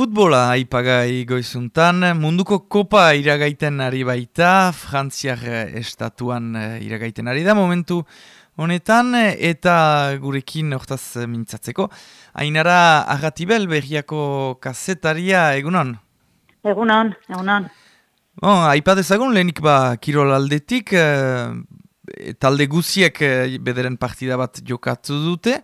futbola aipagai goizuntan, munduko kopa iragaiten ari baita, frantziar estatuan iragaiten ari da momentu honetan, eta gurekin hortaz mintzatzeko. Ainara agatibel berriako kasetaria egunon? Egunon, egunon. Bon, Aipa dezagun lehenik ba kirol aldetik, e, talde guziek bederen partida bat jokatu dute,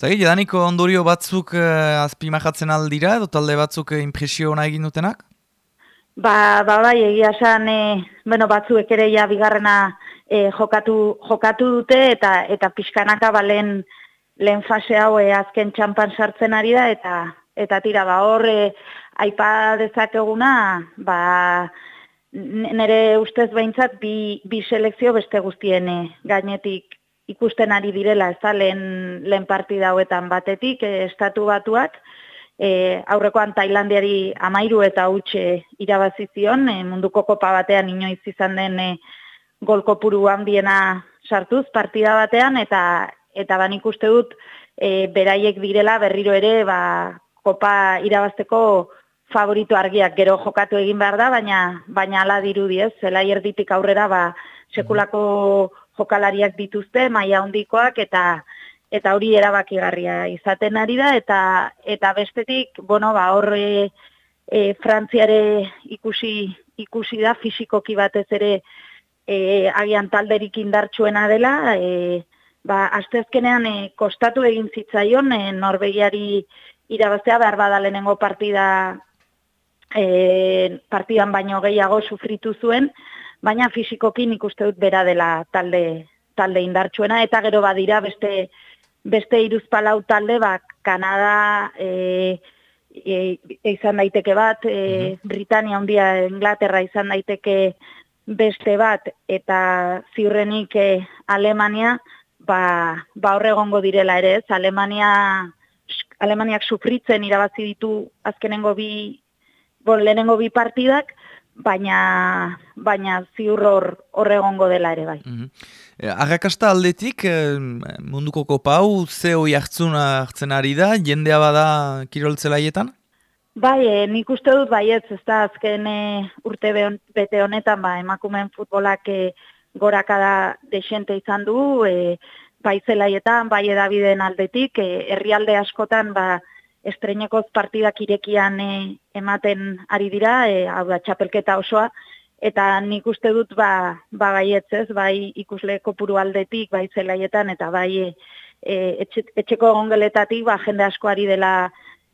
Zagi, jedaniko ondorio batzuk uh, azpimahatzen aldira, edo talde batzuk uh, impresio egin dutenak? Ba, ba bai, egia esan, e, bueno, batzuek ere ja bigarrena e, jokatu, jokatu dute, eta eta pixkanaka ba lehen, lehen fase hau e, azken txampan sartzen ari da, eta eta tira, ba hor, e, aipa dezakeguna, ba, nire ustez behintzat, bi, bi selekzio beste guztien gainetik ikusten ari direla, ez da, lehen, lehen partida hauetan batetik, e, estatu batuak, e, aurrekoan Tailandiari amairu eta hutxe irabazizion, e, munduko kopa batean inoiz izan den e, golko puru handiena sartuz partida batean, eta eta ban ikuste dut, e, beraiek direla berriro ere, ba, kopa irabazteko favorito argiak. Gero jokatu egin behar da, baina baina ala dirudi ez, zela erditik aurrera, ba, sekulako jokalariak dituzte maila hondikoak eta eta hori erabakigarria izaten ari da eta eta bestetik bueno ba hor e, Frantziare ikusi ikusi da fisikoki batez ere e, agian talderik indartsuena dela e, ba astezkenean e, kostatu egin zitzaion e, Norvegiari irabaztea behar bada lehenengo partida e, partidan baino gehiago sufritu zuen baina fisikoki nik uste dut bera dela talde talde indartsuena eta gero badira beste beste iruzpalau talde bak Kanada e, e, izan daiteke bat e. Britania handia Inglaterra izan daiteke beste bat eta ziurrenik e, Alemania ba ba horregongo direla ere ez Alemania Alemaniak sufritzen irabazi ditu azkenengo bi bon, lehenengo bi partidak baina baina ziur hor horregongo dela ere bai. Mm Arrakasta aldetik eh, munduko kopau ze hoi hartzun hartzen ari da, jendea bada kiroltzelaietan? Bai, e, nik uste dut baietz, ez da azken urte bete honetan ba, emakumen futbolak e, gorakada desente izan du, e, bai zelaietan, bai edabideen aldetik, herrialde askotan ba, estreinekoz partidak irekian e, ematen ari dira, e, hau da, txapelketa osoa, eta nik uste dut ba, ba ez, bai ikusle kopuru aldetik, bai zelaietan, eta bai e, etxeko gongeletatik, ba, jende asko ari dela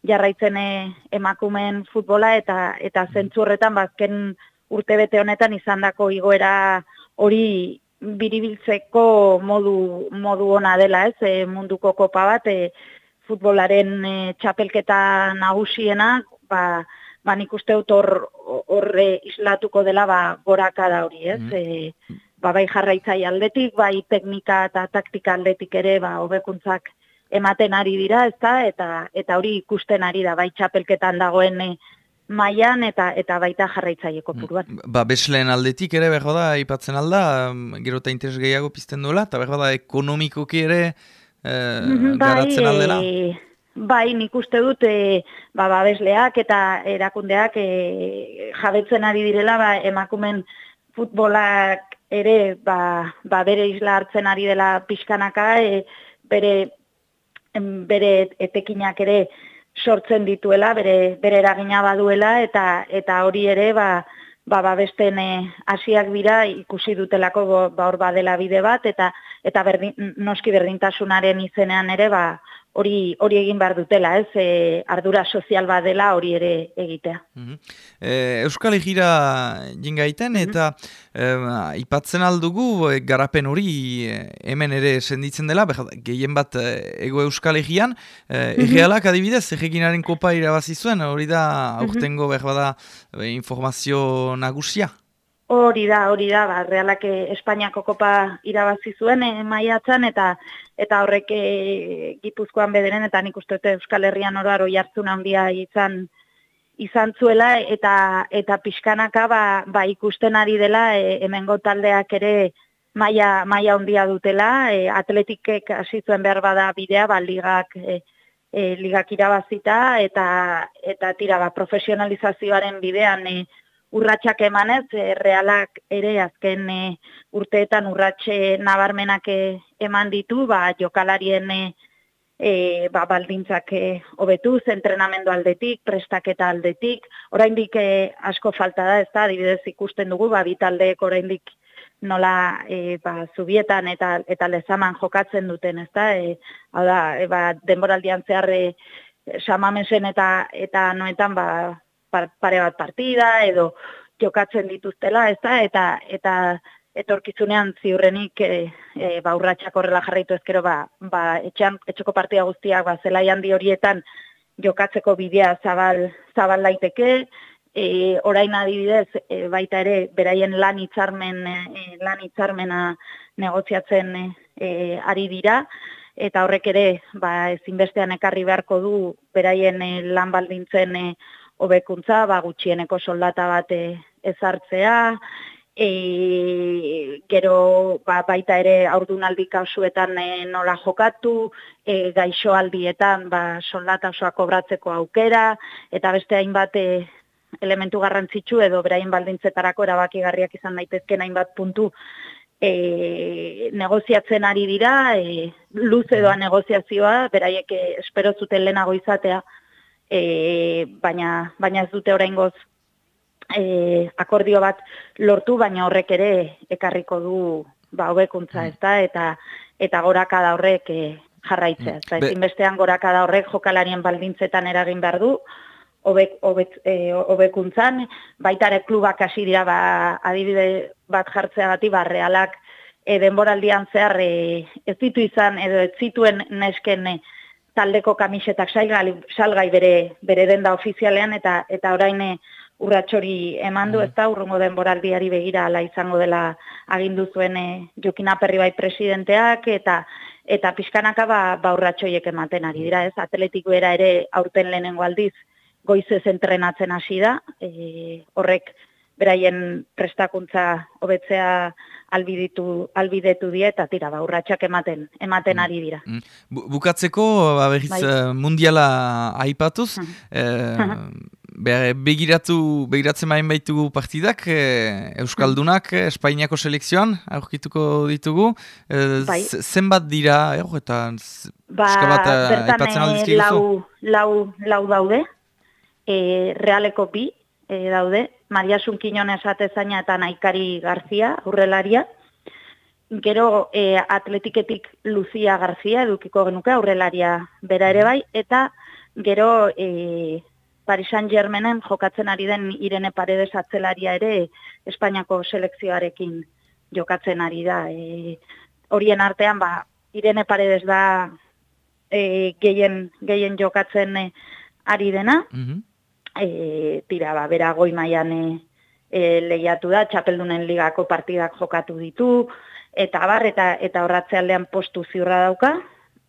jarraitzen e, emakumen futbola, eta eta zentzu horretan, bazken ba, urte bete honetan izandako igoera hori biribiltzeko modu, modu ona dela, ez, e, munduko kopa bat, e, futbolaren e, txapelketa nagusiena, ba, ba nik uste dut horre islatuko dela ba, goraka da hori, ez? Mm. ba, bai jarraitzai aldetik, bai teknika eta taktika aldetik ere, ba, hobekuntzak ematen ari dira, ez da? Eta, eta hori ikusten ari da, bai txapelketan dagoen e, mailan eta eta baita jarraitzaieko mm, puruan. Ba, besleen aldetik ere behar da, ipatzen alda, gero eta interes gehiago pizten duela, eta behar da, ekonomikoki ere, eh, garatzen bai, aldela? Bai, nik uste dut e, ba, babesleak eta erakundeak e, jabetzen ari direla ba, emakumen futbolak ere ba, ba, bere isla hartzen ari dela pixkanaka, e, bere, bere etekinak ere sortzen dituela, bere, bere eragina baduela eta eta hori ere ba, ba, ba besten hasiak dira ikusi dutelako ba hor badela bide bat eta eta berdin, noski berdintasunaren izenean ere ba hori hori egin behar dutela, ez? E, ardura sozial badela hori ere egitea. Mm Euskal Egira jingaiten mm eta e, ipatzen aldugu e, garapen hori e, hemen ere senditzen dela, gehien bat ego Euskal Egian, e, egealak adibidez, egeginaren kopa irabazi zuen, hori da aurtengo behar bada informazio nagusia? Hori da, hori da, ba, realak Espainiako kopa irabazi zuen e, maiatzan, eta eta horrek e, gipuzkoan bederen, eta nik uste Euskal Herrian oro jartzun handia izan izan zuela, eta eta pixkanaka ba, ba ikusten ari dela, e, hemengo taldeak ere maila maila handia dutela, e, atletikek hasi zuen behar bada bidea, ba, ligak e, e, ligak irabazita eta eta tira ba, profesionalizazioaren bidean e, urratsak emanez, e, realak ere azken e, urteetan urratxe nabarmenak e, eman ditu, ba, jokalarien e, e, ba, baldintzak e, hobetuz, entrenamendu aldetik, prestaketa aldetik, oraindik e, asko falta da, ez da, adibidez ikusten dugu, ba, bitaldeek oraindik nola e, ba, zubietan eta, eta lezaman jokatzen duten, ez da, e, hau da, e, ba, denboraldian zehar e, samamesen eta, eta noetan, ba, pare bat partida edo jokatzen dituztela, ez da, eta, eta etorkizunean ziurrenik e, e, ba, horrela jarraitu ezkero, ba, ba, etxean, etxoko partida guztiak, ba, zelai handi horietan jokatzeko bidea zabal, zabal laiteke, e, orain adibidez, e, baita ere, beraien lan hitzarmen e, lan hitzarmena negoziatzen e, ari dira, eta horrek ere, ba, ezinbestean ekarri beharko du, beraien e, lan baldintzen e, hobekuntza, ba, gutxieneko soldata bat eh, ezartzea, e, gero ba, baita ere aurdunaldi kasuetan e, nola jokatu, e, gaixo aldietan ba, soldata osoa kobratzeko aukera, eta beste hainbat e, elementu garrantzitsu edo beraien baldintzetarako erabakigarriak izan daitezken hainbat puntu e, negoziatzen ari dira, e, luz edoa negoziazioa, beraiek espero zuten lehenago izatea, e, baina, baina ez dute oraingoz e, akordio bat lortu, baina horrek ere ekarriko du ba, hobekuntza mm. ez da, eta, eta goraka da horrek e, jarraitzea. Mm. Ezin bestean goraka da horrek jokalarien baldintzetan eragin behar du, obek, obek, e, baita ere klubak hasi dira ba, adibide bat jartzea bati, ba, realak e, denboraldian zehar e, ez ditu izan, edo ez zituen nesken e, taldeko kamisetak salgai, salgai bere, bere denda ofizialean eta eta orain eh, urratxori eman du, mm. ez da, urrungo denboraldiari begira ala izango dela agindu zuen e, Jokina Perri bai presidenteak eta eta pixkanaka ba, ba urratxoiek ematen ari dira, ez, atletiko era ere aurten lehenengo aldiz goizez entrenatzen hasi da, e, horrek beraien prestakuntza hobetzea albiditu albidetu die eta tira ba urratsak ematen ematen mm. ari dira. Mm. Bukatzeko ba berriz bai. Eh, mundiala aipatuz mm. eh, begiratu begiratzen bain baitugu partidak eh, euskaldunak eh, Espainiako selekzioan aurkituko ditugu eh, bai. zenbat dira eh, eta ba, bat aipatzen aldizki lau, lau, lau daude eh, realeko bi eh, daude Maria Sunkinon esatezaina eta Naikari Garzia, aurrelaria. Gero e, atletiketik Lucia Garzia edukiko genuke aurrelaria bera ere bai. Eta gero e, Paris Saint Germainen jokatzen ari den Irene Paredes atzelaria ere Espainiako selekzioarekin jokatzen ari da. E, horien artean ba, Irene Paredes da e, gehien, gehien jokatzen e, ari dena. Mhm e, tira, ba, bera goi maian e, e, lehiatu da, txapeldunen ligako partidak jokatu ditu, eta bar, eta, eta horratzealdean postu ziurra dauka,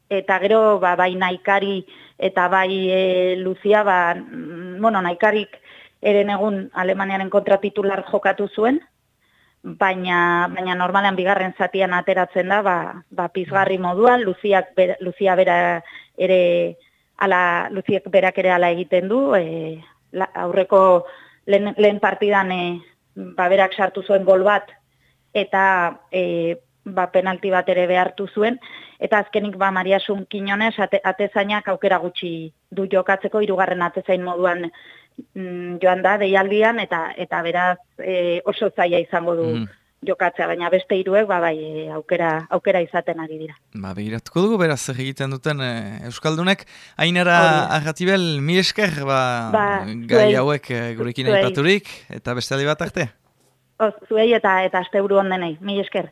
eta gero, ba, bai naikari eta bai e, Luzia, ba, mm, bueno, naikarik eren egun Alemaniaren kontratitular jokatu zuen, baina, baina normalean bigarren zatian ateratzen da, ba, ba pizgarri moduan, Luziak, Luzia bera ere, ala, Luziak berak ere ala egiten du, e, la, aurreko lehen, lehen partidan e, baberak sartu zuen gol bat eta e, ba, penalti bat ere behartu zuen. Eta azkenik ba Maria Sunkinonez ate, atezainak aukera gutxi du jokatzeko hirugarren atezain moduan mm, joan da deialdian eta eta beraz e, oso zaila izango du mm jokatzea, baina beste hiruek ba, bai, aukera, aukera izaten ari dira. Ba, begiratuko dugu, beraz, egiten duten e, Euskaldunek, hainara agatibel, mi esker, ba, ba gai hauek e, gurekin aipaturik, eta beste bat arte? Oz, zuei eta, eta aste buru ondenei, mi esker.